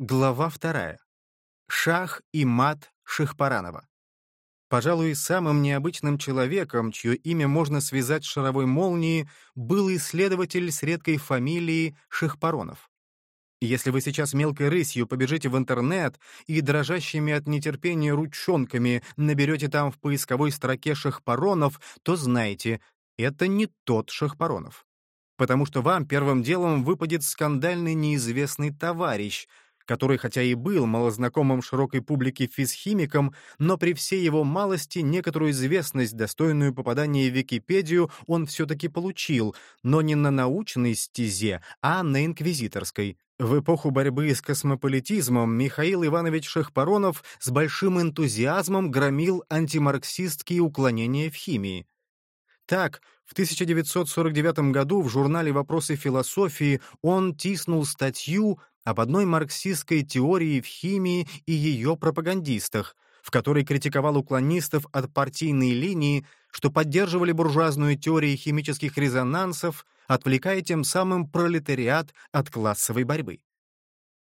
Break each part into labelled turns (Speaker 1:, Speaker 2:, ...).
Speaker 1: Глава вторая. Шах и мат Шихпаранова. Пожалуй, самым необычным человеком, чье имя можно связать с шаровой молнией, был исследователь с редкой фамилией Шихпаронов. Если вы сейчас мелкой рысью побежите в интернет и дрожащими от нетерпения ручонками наберете там в поисковой строке Шахпаронов, то знайте, это не тот Шахпаронов. Потому что вам первым делом выпадет скандальный неизвестный товарищ, который хотя и был малознакомым широкой публике физхимиком, но при всей его малости некоторую известность, достойную попадания в Википедию, он все-таки получил, но не на научной стезе, а на инквизиторской. В эпоху борьбы с космополитизмом Михаил Иванович Шахпаронов с большим энтузиазмом громил антимарксистские уклонения в химии. Так, в 1949 году в журнале «Вопросы философии» он тиснул статью об одной марксистской теории в химии и ее пропагандистах, в которой критиковал уклонистов от партийной линии, что поддерживали буржуазную теорию химических резонансов, отвлекая тем самым пролетариат от классовой борьбы.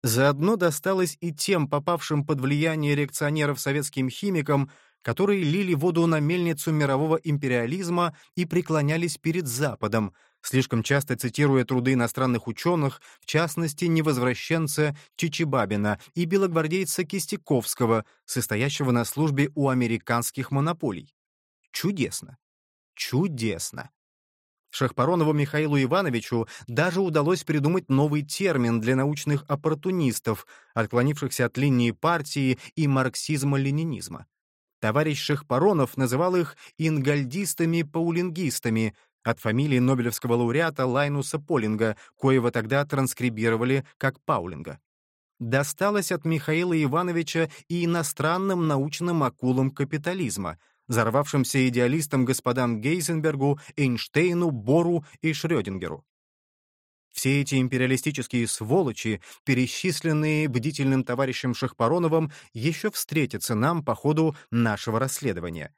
Speaker 1: Заодно досталось и тем попавшим под влияние реакционеров советским химикам, которые лили воду на мельницу мирового империализма и преклонялись перед Западом, слишком часто цитируя труды иностранных ученых, в частности, невозвращенца Чичибабина и белогвардейца Кистяковского, состоящего на службе у американских монополий. Чудесно. Чудесно. Шахпаронову Михаилу Ивановичу даже удалось придумать новый термин для научных оппортунистов, отклонившихся от линии партии и марксизма-ленинизма. Товарищ Шахпаронов называл их ингальдистами-паулингистами, от фамилии Нобелевского лауреата Лайнуса Полинга, коего тогда транскрибировали как Паулинга. Досталось от Михаила Ивановича и иностранным научным акулам капитализма, взорвавшимся идеалистам господам Гейзенбергу, Эйнштейну, Бору и Шрёдингеру. Все эти империалистические сволочи, пересчисленные бдительным товарищем Шахпароновым, еще встретятся нам по ходу нашего расследования.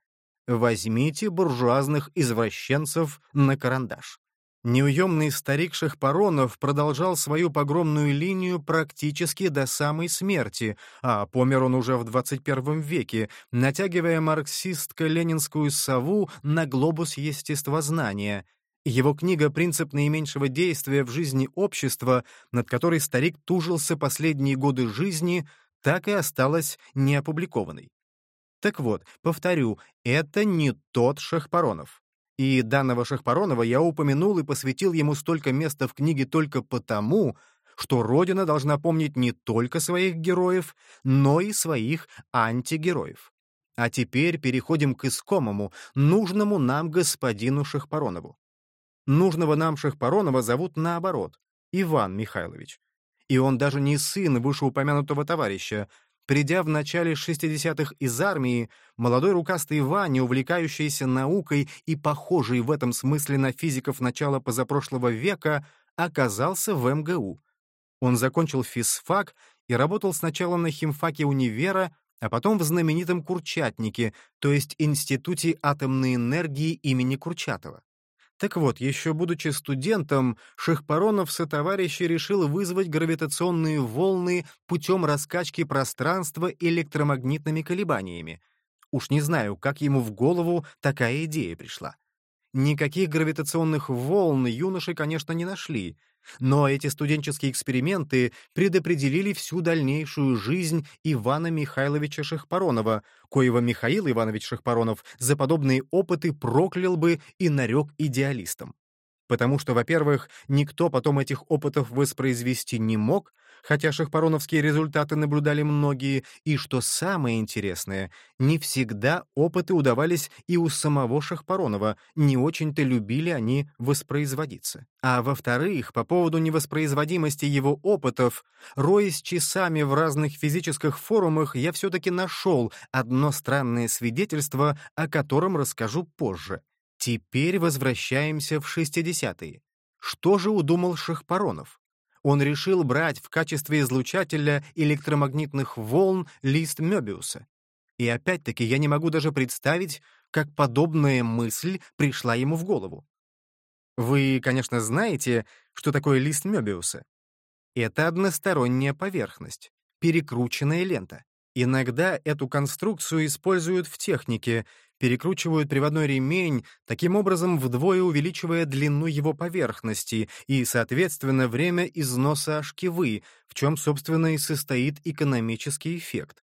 Speaker 1: Возьмите буржуазных извращенцев на карандаш. Неуемный старик Шахпаронов продолжал свою погромную линию практически до самой смерти, а помер он уже в 21 веке, натягивая марксистско-ленинскую сову на глобус естествознания. Его книга «Принцип наименьшего действия в жизни общества», над которой старик тужился последние годы жизни, так и осталась неопубликованной. Так вот, повторю, это не тот Шахпаронов. И данного Шахпаронова я упомянул и посвятил ему столько места в книге только потому, что Родина должна помнить не только своих героев, но и своих антигероев. А теперь переходим к искомому, нужному нам господину Шахпаронову. Нужного нам Шахпаронова зовут наоборот — Иван Михайлович. И он даже не сын вышеупомянутого товарища, Придя в начале 60-х из армии, молодой рукастый Ваня, увлекающийся наукой и похожий в этом смысле на физиков начала позапрошлого века, оказался в МГУ. Он закончил физфак и работал сначала на химфаке универа, а потом в знаменитом Курчатнике, то есть Институте атомной энергии имени Курчатова. Так вот, еще будучи студентом, Шахпаронов со товарищи решил вызвать гравитационные волны путем раскачки пространства электромагнитными колебаниями. Уж не знаю, как ему в голову такая идея пришла. Никаких гравитационных волн юноши, конечно, не нашли, но эти студенческие эксперименты предопределили всю дальнейшую жизнь Ивана Михайловича Шахпаронова, коего Михаил Иванович Шахпаронов за подобные опыты проклял бы и нарек идеалистом. Потому что, во-первых, никто потом этих опытов воспроизвести не мог, хотя шахпароновские результаты наблюдали многие, и, что самое интересное, не всегда опыты удавались и у самого Шахпаронова, не очень-то любили они воспроизводиться. А во-вторых, по поводу невоспроизводимости его опытов, роясь часами в разных физических форумах, я все-таки нашел одно странное свидетельство, о котором расскажу позже. Теперь возвращаемся в 60-е. Что же удумал Шахпаронов? Он решил брать в качестве излучателя электромагнитных волн лист Мёбиуса. И опять-таки я не могу даже представить, как подобная мысль пришла ему в голову. Вы, конечно, знаете, что такое лист Мёбиуса. Это односторонняя поверхность. перекрученная лента. Иногда эту конструкцию используют в технике, перекручивают приводной ремень, таким образом вдвое увеличивая длину его поверхности и, соответственно, время износа шкивы, в чем, собственно, и состоит экономический эффект.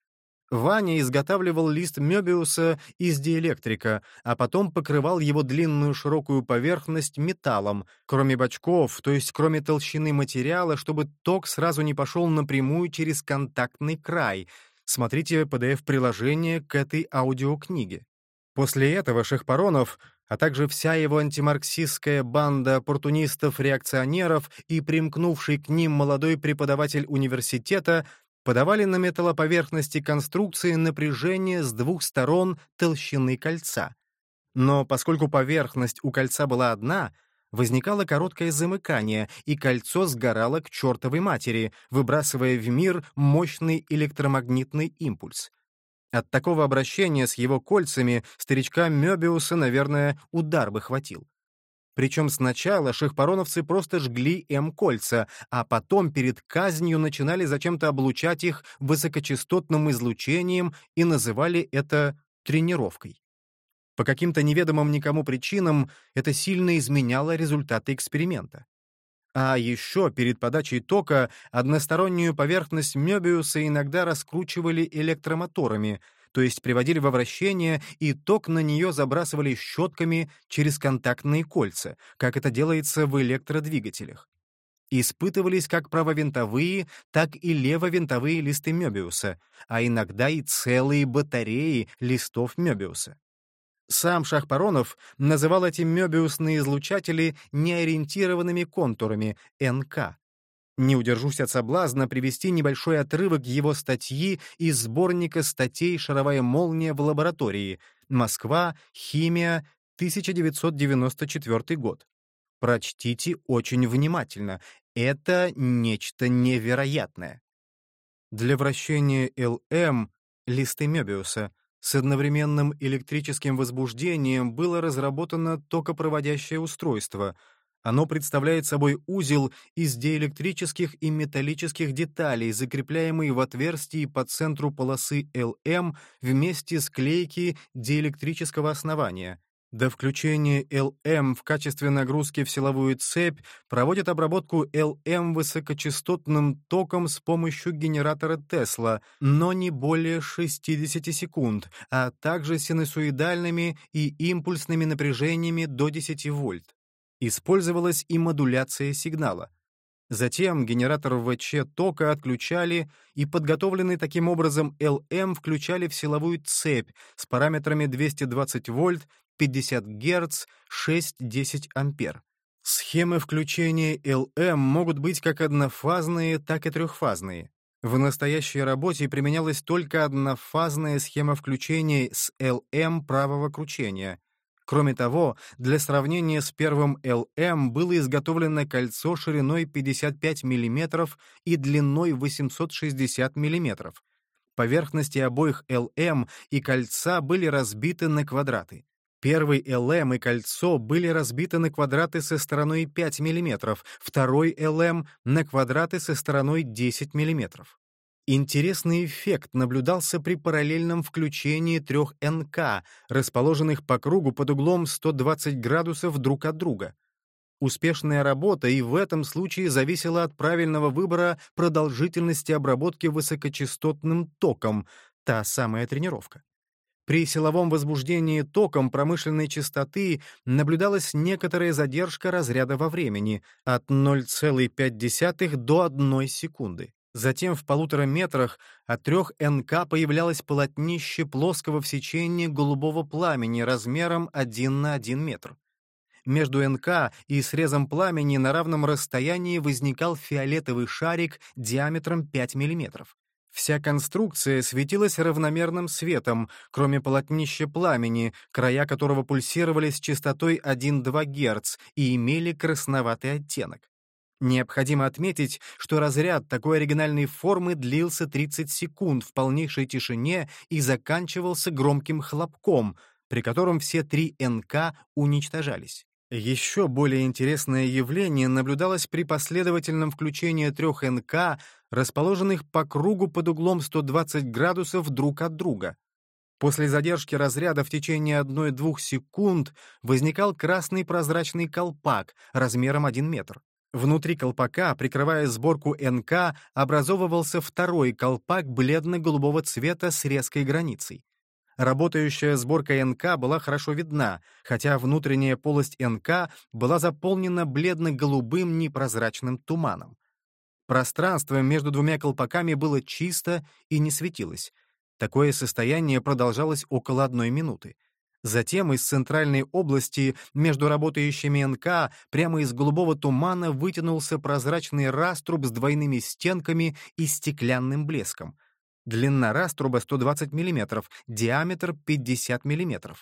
Speaker 1: Ваня изготавливал лист Мёбиуса из диэлектрика, а потом покрывал его длинную широкую поверхность металлом, кроме бачков, то есть кроме толщины материала, чтобы ток сразу не пошел напрямую через контактный край. Смотрите PDF-приложение к этой аудиокниге. После этого Шехпаронов, а также вся его антимарксистская банда оппортунистов-реакционеров и примкнувший к ним молодой преподаватель университета подавали на металлоповерхности конструкции напряжение с двух сторон толщины кольца. Но поскольку поверхность у кольца была одна, возникало короткое замыкание, и кольцо сгорало к чертовой матери, выбрасывая в мир мощный электромагнитный импульс. От такого обращения с его кольцами старичка Мёбиуса, наверное, удар бы хватил. Причем сначала шахпароновцы просто жгли М-кольца, а потом перед казнью начинали зачем-то облучать их высокочастотным излучением и называли это тренировкой. По каким-то неведомым никому причинам это сильно изменяло результаты эксперимента. А еще перед подачей тока одностороннюю поверхность Мёбиуса иногда раскручивали электромоторами — то есть приводили во вращение и ток на нее забрасывали щетками через контактные кольца, как это делается в электродвигателях. Испытывались как правовинтовые, так и левовинтовые листы Мёбиуса, а иногда и целые батареи листов Мёбиуса. Сам Шахпаронов называл эти мёбиусные излучатели неориентированными контурами, НК, не удержусь от соблазна привести небольшой отрывок его статьи из сборника статей «Шаровая молния в лаборатории. Москва. Химия. 1994 год». Прочтите очень внимательно. Это нечто невероятное. Для вращения ЛМ листы Мёбиуса с одновременным электрическим возбуждением было разработано токопроводящее устройство — оно представляет собой узел из диэлектрических и металлических деталей, закрепляемый в отверстии по центру полосы ЛМ вместе с клейки диэлектрического основания. До включения ЛМ в качестве нагрузки в силовую цепь проводят обработку ЛМ высокочастотным током с помощью генератора Тесла, но не более 60 секунд, а также синусоидальными и импульсными напряжениями до 10 вольт. Использовалась и модуляция сигнала. Затем генератор ВЧ тока отключали, и подготовленный таким образом ЛМ включали в силовую цепь с параметрами 220 вольт, 50 Гц, 6-10 ампер. Схемы включения ЛМ могут быть как однофазные, так и трехфазные. В настоящей работе применялась только однофазная схема включения с ЛМ правого кручения — Кроме того, для сравнения с первым ЛМ было изготовлено кольцо шириной 55 мм и длиной 860 мм. Поверхности обоих ЛМ и кольца были разбиты на квадраты. Первый ЛМ и кольцо были разбиты на квадраты со стороной 5 мм, второй ЛМ — на квадраты со стороной 10 мм. Интересный эффект наблюдался при параллельном включении трех НК, расположенных по кругу под углом 120 градусов друг от друга. Успешная работа и в этом случае зависела от правильного выбора продолжительности обработки высокочастотным током, та самая тренировка. При силовом возбуждении током промышленной частоты наблюдалась некоторая задержка разряда во времени от 0,5 до 1 секунды. Затем в полутора метрах от трех НК появлялось полотнище плоского в сечении голубого пламени размером 1 на 1 метр. Между НК и срезом пламени на равном расстоянии возникал фиолетовый шарик диаметром 5 мм. Вся конструкция светилась равномерным светом, кроме полотнища пламени, края которого пульсировали с частотой 1,2 Гц и имели красноватый оттенок. Необходимо отметить, что разряд такой оригинальной формы длился 30 секунд в полнейшей тишине и заканчивался громким хлопком, при котором все три НК уничтожались. Еще более интересное явление наблюдалось при последовательном включении трех НК, расположенных по кругу под углом 120 градусов друг от друга. После задержки разряда в течение 1-2 секунд возникал красный прозрачный колпак размером 1 метр. Внутри колпака, прикрывая сборку НК, образовывался второй колпак бледно-голубого цвета с резкой границей. Работающая сборка НК была хорошо видна, хотя внутренняя полость НК была заполнена бледно-голубым непрозрачным туманом. Пространство между двумя колпаками было чисто и не светилось. Такое состояние продолжалось около одной минуты. Затем из центральной области между работающими НК прямо из голубого тумана вытянулся прозрачный раструб с двойными стенками и стеклянным блеском. Длина раструба 120 мм, диаметр 50 мм.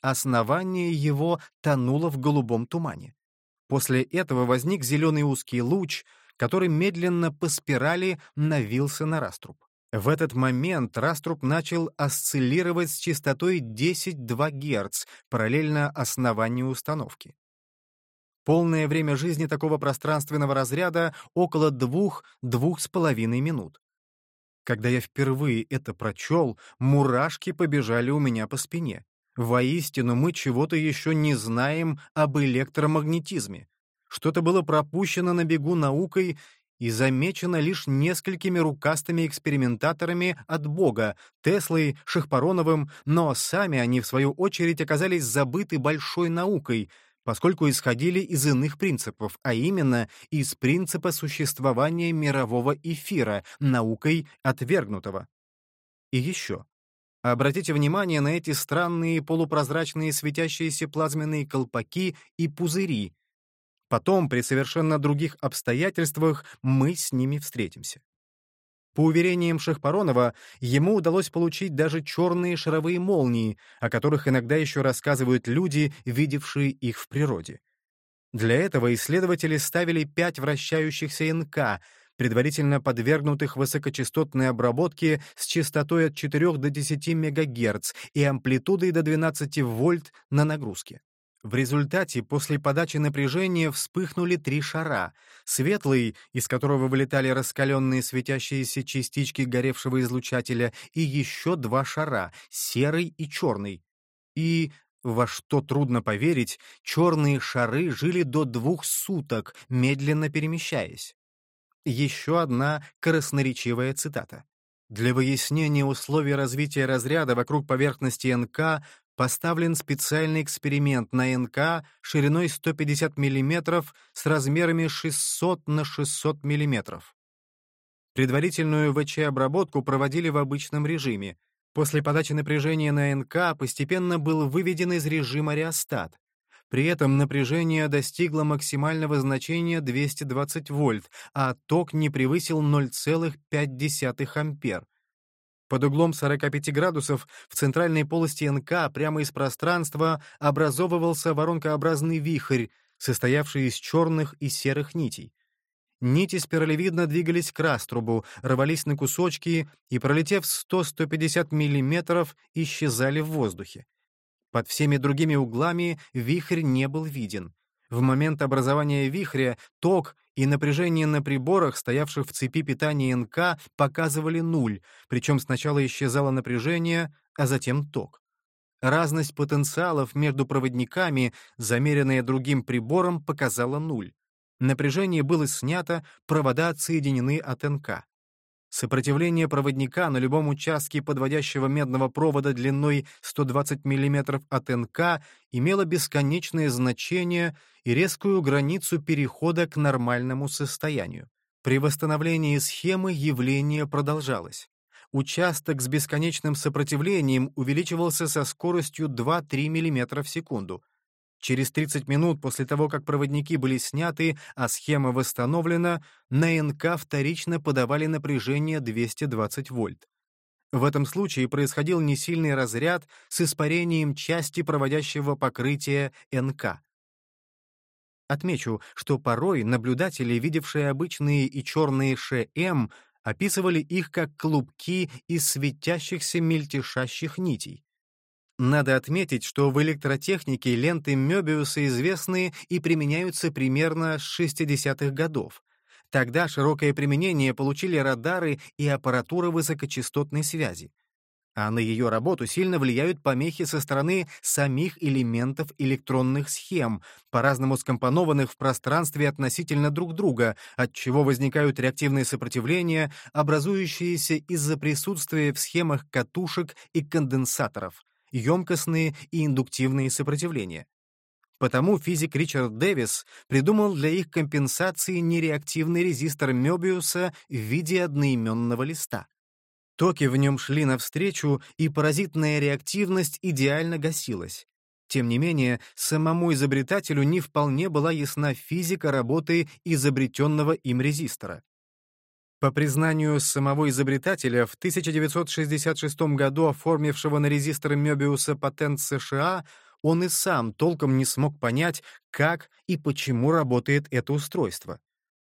Speaker 1: Основание его тонуло в голубом тумане. После этого возник зеленый узкий луч, который медленно по спирали навился на раструб. В этот момент раструб начал осциллировать с частотой 10-2 Гц, параллельно основанию установки. Полное время жизни такого пространственного разряда около 2-2,5 минут. Когда я впервые это прочел, мурашки побежали у меня по спине. Воистину, мы чего-то еще не знаем об электромагнетизме. Что-то было пропущено на бегу наукой и замечено лишь несколькими рукастыми экспериментаторами от Бога, Теслой, Шахпароновым, но сами они, в свою очередь, оказались забыты большой наукой — поскольку исходили из иных принципов, а именно из принципа существования мирового эфира, наукой отвергнутого. И еще. Обратите внимание на эти странные полупрозрачные светящиеся плазменные колпаки и пузыри. Потом, при совершенно других обстоятельствах, мы с ними встретимся. По уверениям Шахпаронова, ему удалось получить даже черные шаровые молнии, о которых иногда еще рассказывают люди, видевшие их в природе. Для этого исследователи ставили пять вращающихся НК, предварительно подвергнутых высокочастотной обработке с частотой от 4 до 10 МГц и амплитудой до 12 вольт на нагрузке. В результате после подачи напряжения вспыхнули три шара. Светлый, из которого вылетали раскаленные светящиеся частички горевшего излучателя, и еще два шара — серый и черный. И, во что трудно поверить, черные шары жили до двух суток, медленно перемещаясь. Еще одна красноречивая цитата. Для выяснения условий развития разряда вокруг поверхности НК поставлен специальный эксперимент на НК шириной 150 мм с размерами 600 на 600 мм. Предварительную ВЧ-обработку проводили в обычном режиме. После подачи напряжения на НК постепенно был выведен из режима реостат. При этом напряжение достигло максимального значения 220 вольт, а ток не превысил 0,5 ампер. Под углом 45 градусов в центральной полости НК прямо из пространства образовывался воронкообразный вихрь, состоявший из черных и серых нитей. Нити спиралевидно двигались к раструбу, рвались на кусочки и, пролетев 100-150 мм, исчезали в воздухе. Под всеми другими углами вихрь не был виден. В момент образования вихря ток и напряжение на приборах, стоявших в цепи питания НК, показывали нуль, причем сначала исчезало напряжение, а затем ток. Разность потенциалов между проводниками, замеренная другим прибором, показала нуль. Напряжение было снято, провода отсоединены от НК. Сопротивление проводника на любом участке подводящего медного провода длиной 120 мм от НК имело бесконечное значение и резкую границу перехода к нормальному состоянию. При восстановлении схемы явление продолжалось. Участок с бесконечным сопротивлением увеличивался со скоростью 2-3 мм в секунду — Через 30 минут после того, как проводники были сняты, а схема восстановлена, на НК вторично подавали напряжение 220 вольт. В этом случае происходил несильный разряд с испарением части проводящего покрытия НК. Отмечу, что порой наблюдатели, видевшие обычные и черные ШМ, описывали их как клубки из светящихся мельтешащих нитей. Надо отметить, что в электротехнике ленты Мёбиуса известны и применяются примерно с 60-х годов. Тогда широкое применение получили радары и аппаратура высокочастотной связи. А на ее работу сильно влияют помехи со стороны самих элементов электронных схем, по-разному скомпонованных в пространстве относительно друг друга, от чего возникают реактивные сопротивления, образующиеся из-за присутствия в схемах катушек и конденсаторов емкостные и индуктивные сопротивления. Потому физик Ричард Дэвис придумал для их компенсации нереактивный резистор Мёбиуса в виде одноименного листа. Токи в нем шли навстречу, и паразитная реактивность идеально гасилась. Тем не менее, самому изобретателю не вполне была ясна физика работы изобретенного им резистора. По признанию самого изобретателя, в 1966 году оформившего на резистор Мёбиуса патент США, он и сам толком не смог понять, как и почему работает это устройство.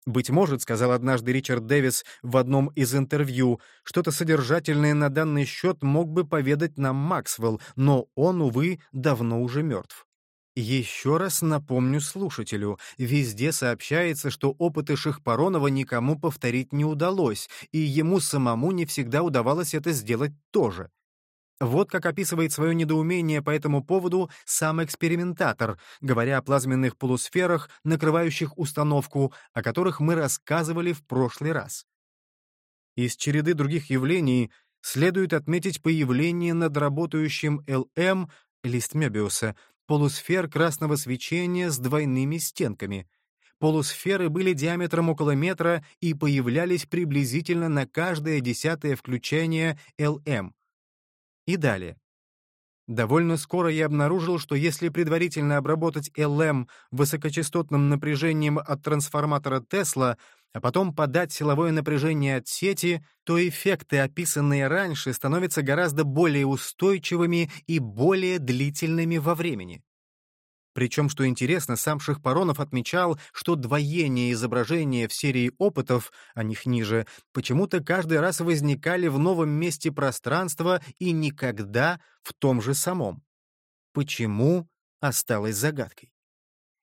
Speaker 1: «Быть может, — сказал однажды Ричард Дэвис в одном из интервью, — что-то содержательное на данный счет мог бы поведать нам Максвелл, но он, увы, давно уже мертв. Еще раз напомню слушателю, везде сообщается, что опыты Шахпаронова никому повторить не удалось, и ему самому не всегда удавалось это сделать тоже. Вот как описывает свое недоумение по этому поводу сам экспериментатор, говоря о плазменных полусферах, накрывающих установку, о которых мы рассказывали в прошлый раз. Из череды других явлений следует отметить появление над работающим ЛМ, лист Мебиуса, полусфер красного свечения с двойными стенками. Полусферы были диаметром около метра и появлялись приблизительно на каждое десятое включение ЛМ. И далее. Довольно скоро я обнаружил, что если предварительно обработать ЛМ высокочастотным напряжением от трансформатора Тесла, а потом подать силовое напряжение от сети, то эффекты, описанные раньше, становятся гораздо более устойчивыми и более длительными во времени. Причем, что интересно, сам Шахпаронов отмечал, что двоение изображения в серии опытов, о них ниже, почему-то каждый раз возникали в новом месте пространства и никогда в том же самом. Почему осталось загадкой?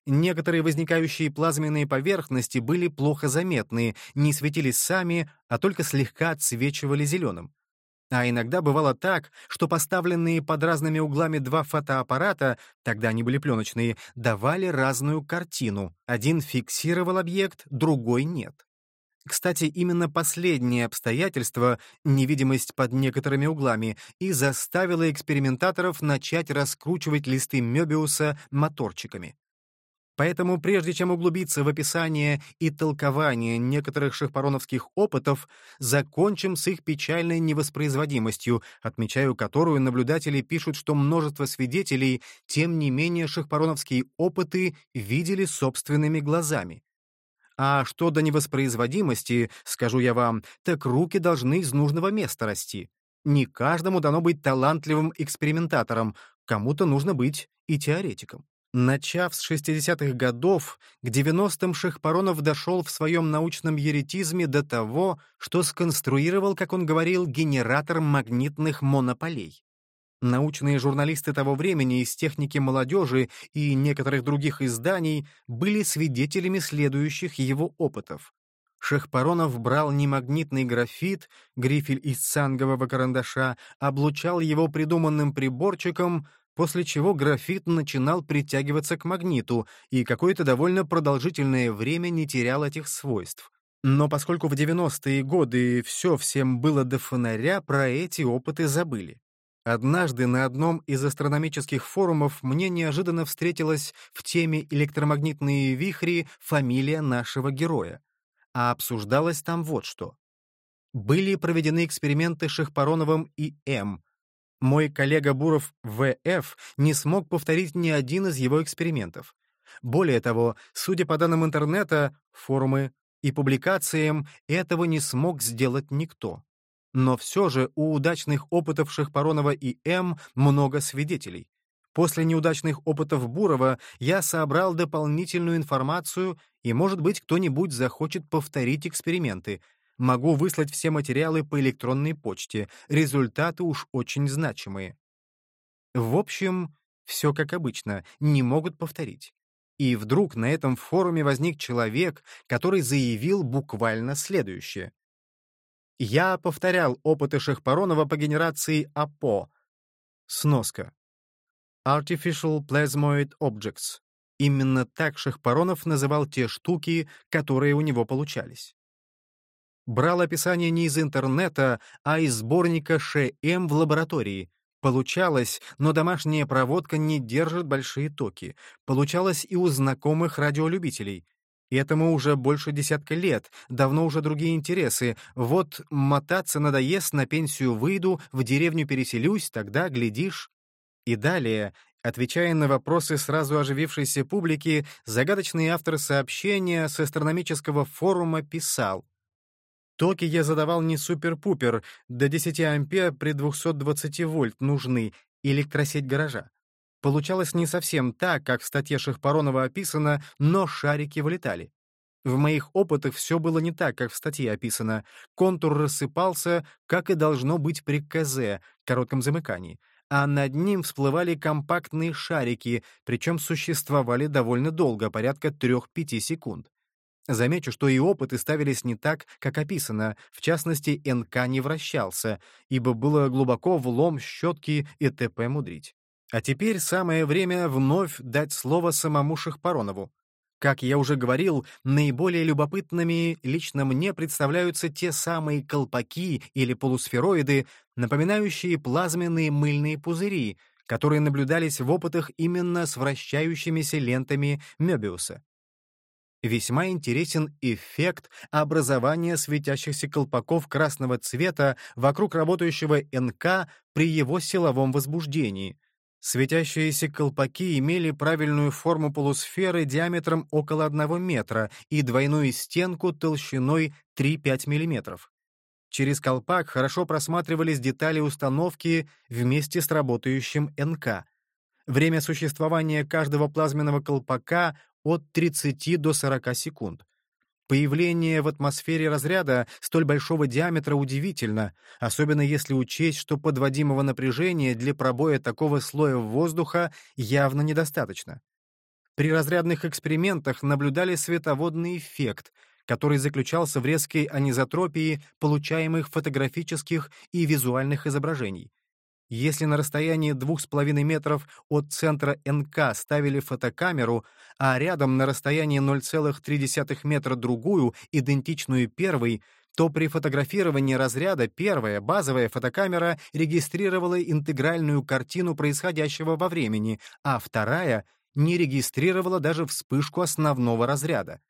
Speaker 1: Некоторые возникающие плазменные поверхности были плохо заметны, не светились сами, а только слегка отсвечивали зеленым. А иногда бывало так, что поставленные под разными углами два фотоаппарата, тогда они были пленочные, давали разную картину. Один фиксировал объект, другой нет. Кстати, именно последнее обстоятельство, невидимость под некоторыми углами, и заставило экспериментаторов начать раскручивать листы Мёбиуса моторчиками. Поэтому прежде чем углубиться в описание и толкование некоторых шахпароновских опытов, закончим с их печальной невоспроизводимостью, отмечаю которую наблюдатели пишут, что множество свидетелей, тем не менее шахпароновские опыты видели собственными глазами. А что до невоспроизводимости, скажу я вам, так руки должны из нужного места расти. Не каждому дано быть талантливым экспериментатором, кому-то нужно быть и теоретиком. Начав с 60-х годов, к 90-м Шахпаронов дошел в своем научном еретизме до того, что сконструировал, как он говорил, генератор магнитных монополей. Научные журналисты того времени из техники молодежи и некоторых других изданий были свидетелями следующих его опытов. Шахпаронов брал немагнитный графит, грифель из цангового карандаша, облучал его придуманным приборчиком, после чего графит начинал притягиваться к магниту и какое-то довольно продолжительное время не терял этих свойств. Но поскольку в 90-е годы все всем было до фонаря, про эти опыты забыли. Однажды на одном из астрономических форумов мне неожиданно встретилась в теме «Электромагнитные вихри» фамилия нашего героя. А обсуждалось там вот что. Были проведены эксперименты Шахпароновым и М, мой коллега Буров В.Ф. не смог повторить ни один из его экспериментов. Более того, судя по данным интернета, форумы и публикациям, этого не смог сделать никто. Но все же у удачных опытов Шахпаронова и М много свидетелей. После неудачных опытов Бурова я собрал дополнительную информацию, и, может быть, кто-нибудь захочет повторить эксперименты, Могу выслать все материалы по электронной почте. Результаты уж очень значимые. В общем, все как обычно, не могут повторить. И вдруг на этом форуме возник человек, который заявил буквально следующее. «Я повторял опыты Шахпаронова по генерации АПО. Сноска. Artificial Plasmoid Objects. Именно так Шахпаронов называл те штуки, которые у него получались. Брал описание не из интернета, а из сборника ШМ в лаборатории, Получалось, но домашняя проводка не держит большие токи. Получалось и у знакомых радиолюбителей. Этому уже больше десятка лет, давно уже другие интересы. Вот мотаться надоест, на пенсию выйду, в деревню переселюсь, тогда, глядишь. И далее, отвечая на вопросы сразу оживившейся публики, загадочный автор сообщения с астрономического форума писал. Токи я задавал не супер-пупер, до 10 ампер при 220 вольт нужны, электросеть гаража. Получалось не совсем так, как в статье Шахпаронова описано, но шарики вылетали. В моих опытах все было не так, как в статье описано. Контур рассыпался, как и должно быть при КЗ, коротком замыкании, а над ним всплывали компактные шарики, причем существовали довольно долго, порядка 3-5 секунд. Замечу, что и опыты ставились не так, как описано, в частности, НК не вращался, ибо было глубоко влом щетки и т.п. мудрить. А теперь самое время вновь дать слово самому Шахпаронову. Как я уже говорил, наиболее любопытными лично мне представляются те самые колпаки или полусфероиды, напоминающие плазменные мыльные пузыри, которые наблюдались в опытах именно с вращающимися лентами Мёбиуса. Весьма интересен эффект образования светящихся колпаков красного цвета вокруг работающего НК при его силовом возбуждении. Светящиеся колпаки имели правильную форму полусферы диаметром около 1 метра и двойную стенку толщиной 3-5 мм. Через колпак хорошо просматривались детали установки вместе с работающим НК. Время существования каждого плазменного колпака от 30 до 40 секунд. Появление в атмосфере разряда столь большого диаметра удивительно, особенно если учесть, что подводимого напряжения для пробоя такого слоя воздуха явно недостаточно. При разрядных экспериментах наблюдали световодный эффект, который заключался в резкой анизотропии получаемых фотографических и визуальных изображений. Если на расстоянии 2,5 метров от центра НК ставили фотокамеру, а рядом на расстоянии 0,3 метра другую, идентичную первой, то при фотографировании разряда первая, базовая фотокамера регистрировала интегральную картину происходящего во времени, а вторая не регистрировала даже вспышку основного разряда.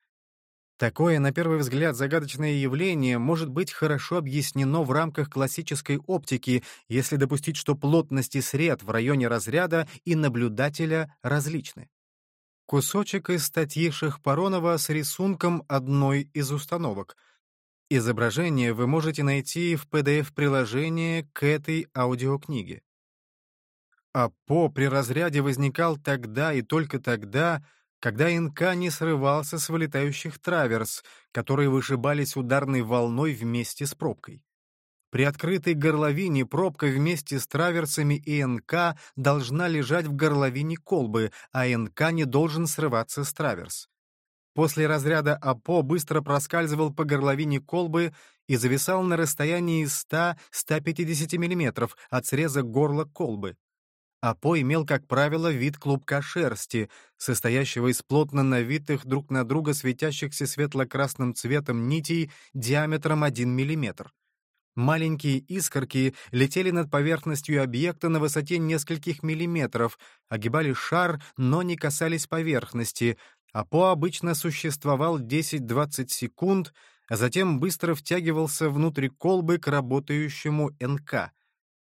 Speaker 1: Такое, на первый взгляд, загадочное явление может быть хорошо объяснено в рамках классической оптики, если допустить, что плотности сред в районе разряда и наблюдателя различны. Кусочек из статьи Шахпаронова с рисунком одной из установок. Изображение вы можете найти в PDF-приложении к этой аудиокниге. АПО при разряде возникал тогда и только тогда, когда НК не срывался с вылетающих траверс, которые вышибались ударной волной вместе с пробкой. При открытой горловине пробка вместе с траверсами и НК должна лежать в горловине колбы, а НК не должен срываться с траверс. После разряда АПО быстро проскальзывал по горловине колбы и зависал на расстоянии 100-150 мм от среза горла колбы. Апо имел, как правило, вид клубка шерсти, состоящего из плотно навитых друг на друга светящихся светло-красным цветом нитей диаметром 1 мм. Маленькие искорки летели над поверхностью объекта на высоте нескольких миллиметров, огибали шар, но не касались поверхности. Апо обычно существовал 10-20 секунд, а затем быстро втягивался внутрь колбы к работающему НК.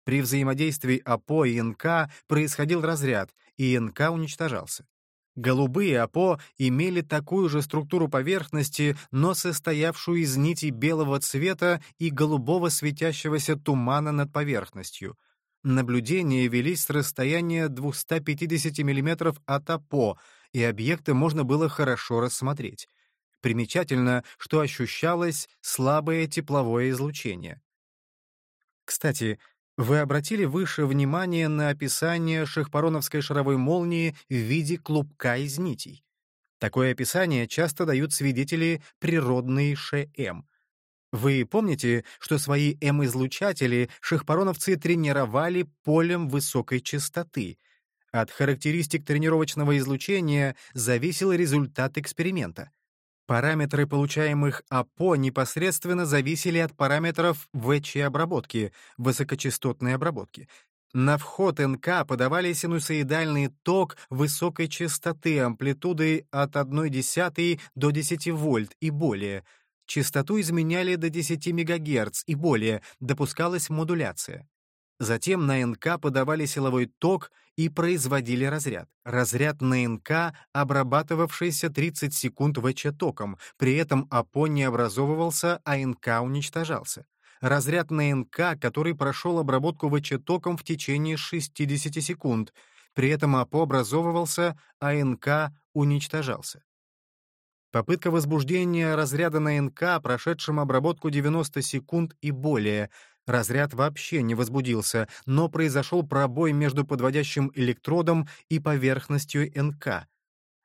Speaker 1: При взаимодействии АПО и НК происходил разряд, и НК уничтожался. Голубые АПО имели такую же структуру поверхности, но состоявшую из нитей белого цвета и голубого светящегося тумана над поверхностью. Наблюдения велись с расстояния 250 мм от АПО, и объекты можно было хорошо рассмотреть. Примечательно, что ощущалось слабое тепловое излучение. Кстати, Вы обратили выше внимание на описание шахпароновской шаровой молнии в виде клубка из нитей. Такое описание часто дают свидетели природной ШМ. Вы помните, что свои М-излучатели шахпароновцы тренировали полем высокой частоты. От характеристик тренировочного излучения зависел результат эксперимента. Параметры получаемых АПО непосредственно зависели от параметров ВЧ-обработки, высокочастотной обработки. На вход НК подавали синусоидальный ток высокой частоты амплитудой от 1,1 до 10 вольт и более. Частоту изменяли до 10 МГц и более, допускалась модуляция. Затем на НК подавали силовой ток и производили разряд. Разряд на НК, обрабатывавшийся 30 секунд ВЧ током, при этом АПО не образовывался, а НК уничтожался. Разряд на НК, который прошел обработку ВЧ током в течение 60 секунд, при этом АПО образовывался, а НК уничтожался. Попытка возбуждения разряда на НК, прошедшем обработку 90 секунд и более, Разряд вообще не возбудился, но произошел пробой между подводящим электродом и поверхностью НК.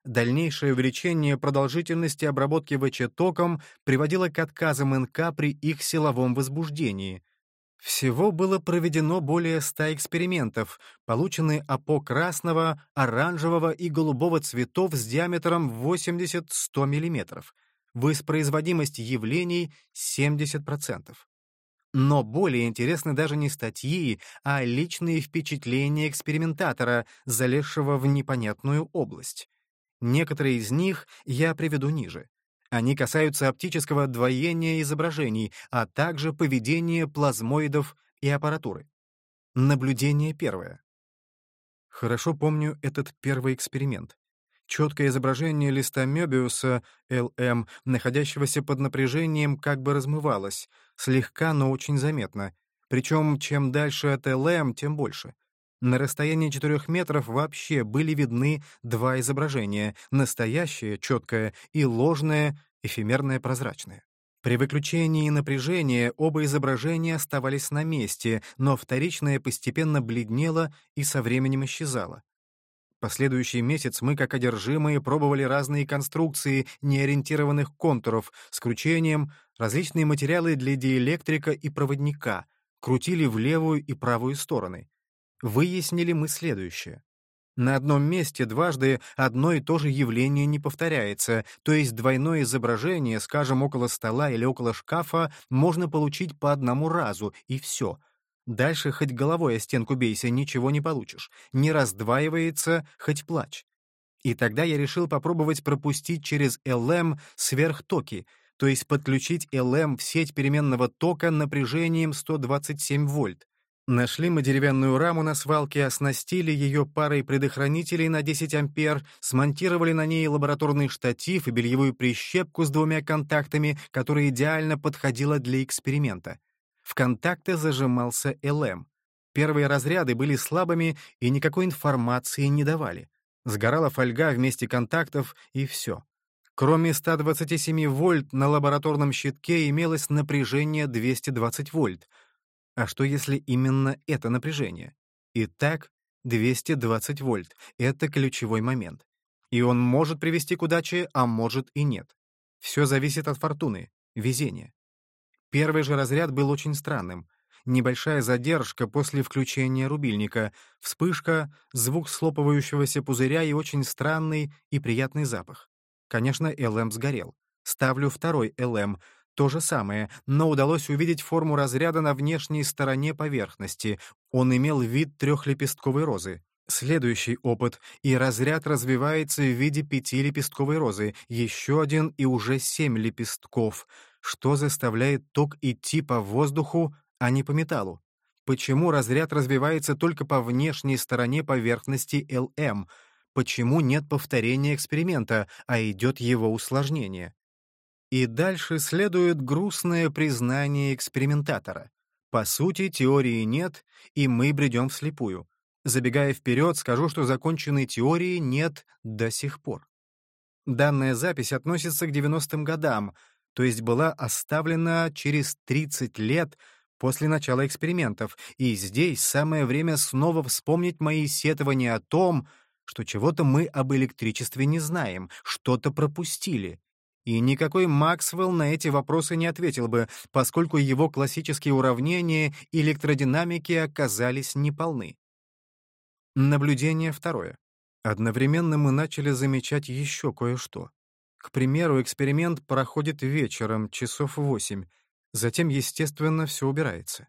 Speaker 1: Дальнейшее увеличение продолжительности обработки ВЧ током приводило к отказам НК при их силовом возбуждении. Всего было проведено более 100 экспериментов, получены АПО красного, оранжевого и голубого цветов с диаметром 80-100 мм. Воспроизводимость явлений — 70%. Но более интересны даже не статьи, а личные впечатления экспериментатора, залезшего в непонятную область. Некоторые из них я приведу ниже. Они касаются оптического двоения изображений, а также поведения плазмоидов и аппаратуры. Наблюдение первое. Хорошо помню этот первый эксперимент. Четкое изображение листа Мёбиуса, ЛМ, находящегося под напряжением, как бы размывалось, слегка, но очень заметно. Причем, чем дальше от ЛМ, тем больше. На расстоянии 4 метров вообще были видны два изображения — настоящее, четкое, и ложное, эфемерное, прозрачное. При выключении напряжения оба изображения оставались на месте, но вторичное постепенно бледнело и со временем исчезало. Последующий месяц мы, как одержимые, пробовали разные конструкции неориентированных контуров с кручением, различные материалы для диэлектрика и проводника, крутили в левую и правую стороны. Выяснили мы следующее. На одном месте дважды одно и то же явление не повторяется, то есть двойное изображение, скажем, около стола или около шкафа, можно получить по одному разу, и все — Дальше хоть головой о стенку бейся, ничего не получишь. Не раздваивается, хоть плачь. И тогда я решил попробовать пропустить через ЛМ сверхтоки, то есть подключить ЛМ в сеть переменного тока напряжением 127 вольт. Нашли мы деревянную раму на свалке, оснастили ее парой предохранителей на 10 ампер, смонтировали на ней лабораторный штатив и бельевую прищепку с двумя контактами, которая идеально подходила для эксперимента. В контакты зажимался ЛМ. Первые разряды были слабыми и никакой информации не давали. Сгорала фольга вместе контактов, и все. Кроме 127 вольт на лабораторном щитке имелось напряжение 220 вольт. А что если именно это напряжение? Итак, 220 вольт — это ключевой момент. И он может привести к удаче, а может и нет. Все зависит от фортуны, везения. Первый же разряд был очень странным. Небольшая задержка после включения рубильника, вспышка, звук слопывающегося пузыря и очень странный и приятный запах. Конечно, ЛМ сгорел. Ставлю второй ЛМ. То же самое, но удалось увидеть форму разряда на внешней стороне поверхности. Он имел вид трехлепестковой розы. Следующий опыт, и разряд развивается в виде пятилепестковой розы, еще один и уже семь лепестков — что заставляет ток идти по воздуху, а не по металлу? Почему разряд развивается только по внешней стороне поверхности ЛМ? Почему нет повторения эксперимента, а идет его усложнение? И дальше следует грустное признание экспериментатора. По сути, теории нет, и мы бредем вслепую. Забегая вперед, скажу, что законченной теории нет до сих пор. Данная запись относится к 90-м годам, то есть была оставлена через 30 лет после начала экспериментов, и здесь самое время снова вспомнить мои сетования о том, что чего-то мы об электричестве не знаем, что-то пропустили. И никакой Максвелл на эти вопросы не ответил бы, поскольку его классические уравнения электродинамики оказались неполны. Наблюдение второе. Одновременно мы начали замечать еще кое-что. К примеру, эксперимент проходит вечером, часов восемь. Затем, естественно, все убирается.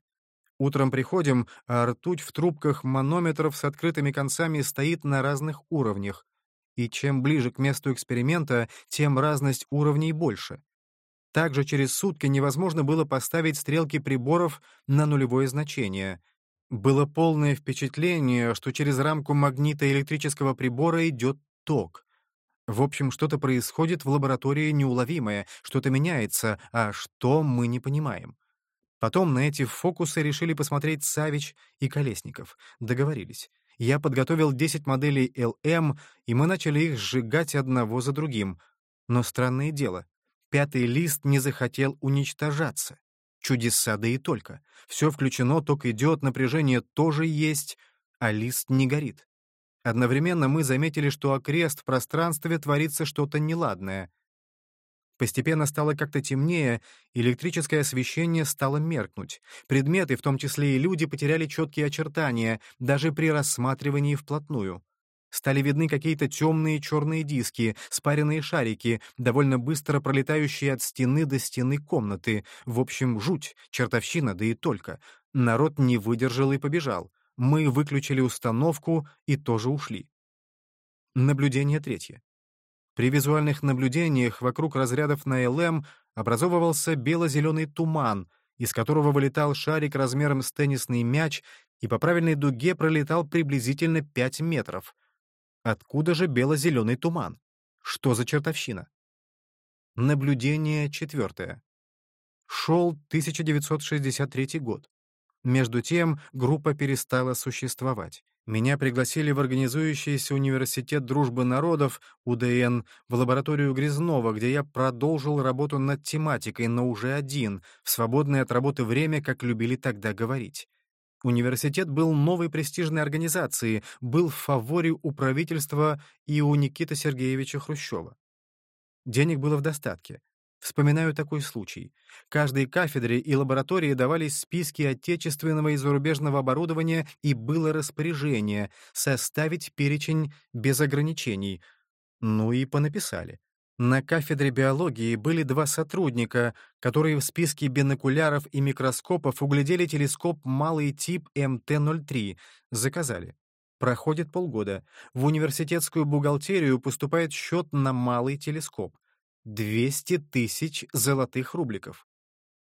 Speaker 1: Утром приходим, а ртуть в трубках манометров с открытыми концами стоит на разных уровнях. И чем ближе к месту эксперимента, тем разность уровней больше. Также через сутки невозможно было поставить стрелки приборов на нулевое значение. Было полное впечатление, что через рамку магнита электрического прибора идет ток. В общем, что-то происходит в лаборатории неуловимое, что-то меняется, а что мы не понимаем. Потом на эти фокусы решили посмотреть Савич и Колесников. Договорились. Я подготовил 10 моделей ЛМ, и мы начали их сжигать одного за другим. Но странное дело, пятый лист не захотел уничтожаться. Чудеса да и только. Все включено, ток идет, напряжение тоже есть, а лист не горит. Одновременно мы заметили, что окрест в пространстве творится что-то неладное. Постепенно стало как-то темнее, электрическое освещение стало меркнуть. Предметы, в том числе и люди, потеряли четкие очертания, даже при рассматривании вплотную. Стали видны какие-то темные черные диски, спаренные шарики, довольно быстро пролетающие от стены до стены комнаты. В общем, жуть, чертовщина, да и только. Народ не выдержал и побежал. Мы выключили установку и тоже ушли. Наблюдение третье. При визуальных наблюдениях вокруг разрядов на ЛМ образовывался бело-зеленый туман, из которого вылетал шарик размером с теннисный мяч и по правильной дуге пролетал приблизительно 5 метров. Откуда же бело-зеленый туман? Что за чертовщина? Наблюдение четвертое. Шел 1963 год. Между тем группа перестала существовать. Меня пригласили в организующийся университет дружбы народов, УДН, в лабораторию Грязнова, где я продолжил работу над тематикой, но уже один, в свободное от работы время, как любили тогда говорить. Университет был новой престижной организацией, был в фаворе у правительства и у Никиты Сергеевича Хрущева. Денег было в достатке. Вспоминаю такой случай. Каждой кафедре и лаборатории давались списки отечественного и зарубежного оборудования, и было распоряжение составить перечень без ограничений. Ну и понаписали. На кафедре биологии были два сотрудника, которые в списке бинокуляров и микроскопов углядели телескоп малый тип МТ-03. Заказали. Проходит полгода. В университетскую бухгалтерию поступает счет на малый телескоп. 200 тысяч золотых рубликов.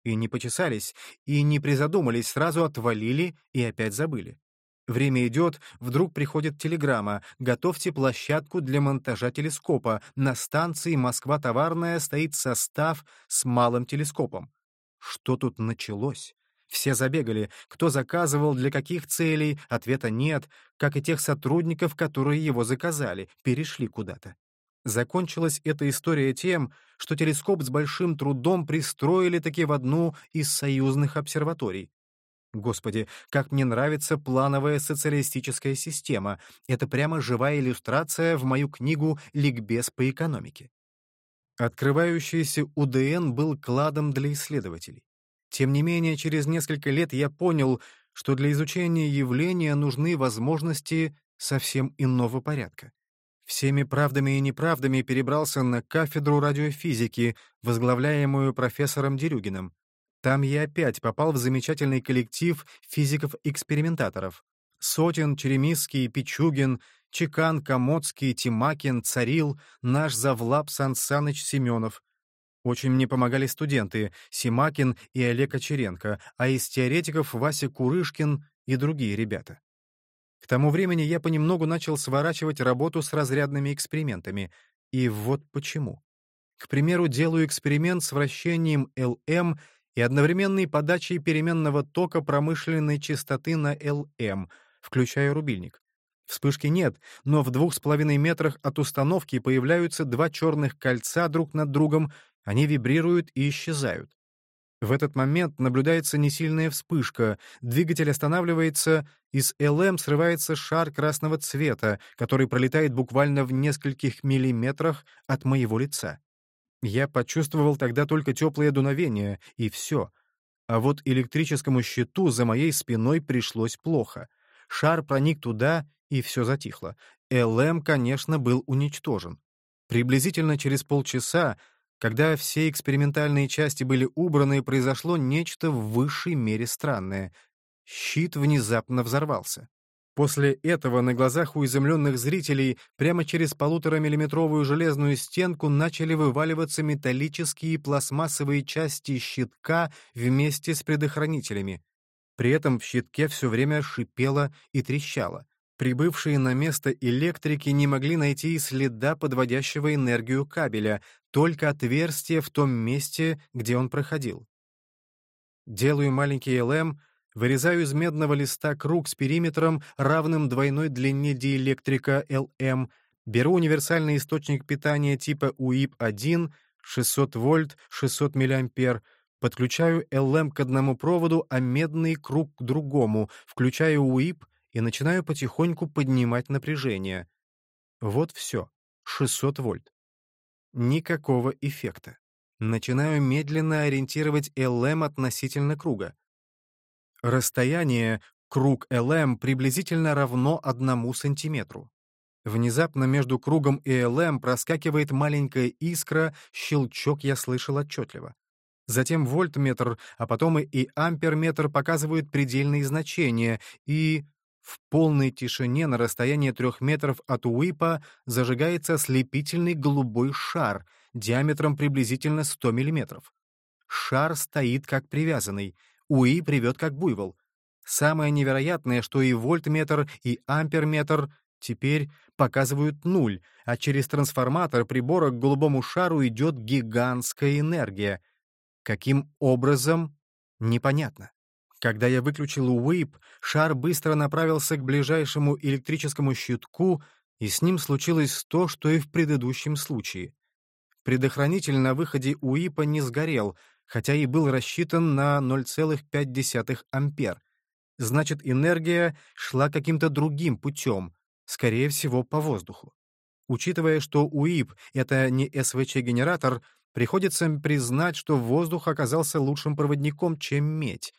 Speaker 1: И не почесались, и не призадумались, сразу отвалили и опять забыли. Время идет, вдруг приходит телеграмма «Готовьте площадку для монтажа телескопа. На станции Москва-Товарная стоит состав с малым телескопом». Что тут началось? Все забегали. Кто заказывал, для каких целей? Ответа нет, как и тех сотрудников, которые его заказали, перешли куда-то. Закончилась эта история тем, что телескоп с большим трудом пристроили таки в одну из союзных обсерваторий. Господи, как мне нравится плановая социалистическая система. Это прямо живая иллюстрация в мою книгу «Ликбез по экономике». Открывающийся УДН был кладом для исследователей. Тем не менее, через несколько лет я понял, что для изучения явления нужны возможности совсем иного порядка. Всеми правдами и неправдами перебрался на кафедру радиофизики, возглавляемую профессором Дерюгиным. Там я опять попал в замечательный коллектив физиков-экспериментаторов. Сотен, Черемисский, Пичугин, Чекан, Комодский, Тимакин, Царил, наш завлаб Сан Саныч Семенов. Очень мне помогали студенты Симакин и Олег Очеренко, а из теоретиков Вася Курышкин и другие ребята. К тому времени я понемногу начал сворачивать работу с разрядными экспериментами. И вот почему. К примеру, делаю эксперимент с вращением ЛМ и одновременной подачей переменного тока промышленной частоты на ЛМ, включая рубильник. Вспышки нет, но в двух с половиной метрах от установки появляются два черных кольца друг над другом, они вибрируют и исчезают. В этот момент наблюдается несильная вспышка, двигатель останавливается, и с ЛМ срывается шар красного цвета, который пролетает буквально в нескольких миллиметрах от моего лица. Я почувствовал тогда только теплое дуновение, и все. А вот электрическому щиту за моей спиной пришлось плохо. Шар проник туда, и все затихло. ЛМ, конечно, был уничтожен. Приблизительно через полчаса когда все экспериментальные части были убраны, произошло нечто в высшей мере странное. Щит внезапно взорвался. После этого на глазах у изумленных зрителей прямо через полуторамиллиметровую железную стенку начали вываливаться металлические пластмассовые части щитка вместе с предохранителями. При этом в щитке все время шипело и трещало. Прибывшие на место электрики не могли найти следа подводящего энергию кабеля, только отверстие в том месте, где он проходил. Делаю маленький ЛМ, вырезаю из медного листа круг с периметром, равным двойной длине диэлектрика ЛМ, беру универсальный источник питания типа УИП-1, 600 вольт, 600 мА, подключаю ЛМ к одному проводу, а медный круг к другому, включаю УИП и начинаю потихоньку поднимать напряжение. Вот все, 600 вольт. Никакого эффекта. Начинаю медленно ориентировать ЛМ относительно круга. Расстояние круг ЛМ приблизительно равно одному сантиметру. Внезапно между кругом и ЛМ проскакивает маленькая искра, щелчок я слышал отчетливо. Затем вольтметр, а потом и амперметр показывают предельные значения, и в полной тишине на расстоянии трех метров от Уипа зажигается ослепительный голубой шар диаметром приблизительно 100 миллиметров. Шар стоит как привязанный, Уип ревет как буйвол. Самое невероятное, что и вольтметр, и амперметр теперь показывают нуль, а через трансформатор прибора к голубому шару идет гигантская энергия. Каким образом — непонятно. Когда я выключил уип, шар быстро направился к ближайшему электрическому щитку, и с ним случилось то, что и в предыдущем случае. Предохранитель на выходе уипа не сгорел, хотя и был рассчитан на 0,5 ампер. Значит, энергия шла каким-то другим путем, скорее всего, по воздуху. Учитывая, что УИП — это не СВЧ-генератор, приходится признать, что воздух оказался лучшим проводником, чем медь.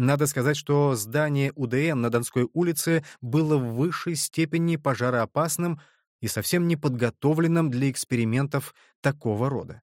Speaker 1: Надо сказать, что здание УДН на Донской улице было в высшей степени пожароопасным и совсем не подготовленным для экспериментов такого рода.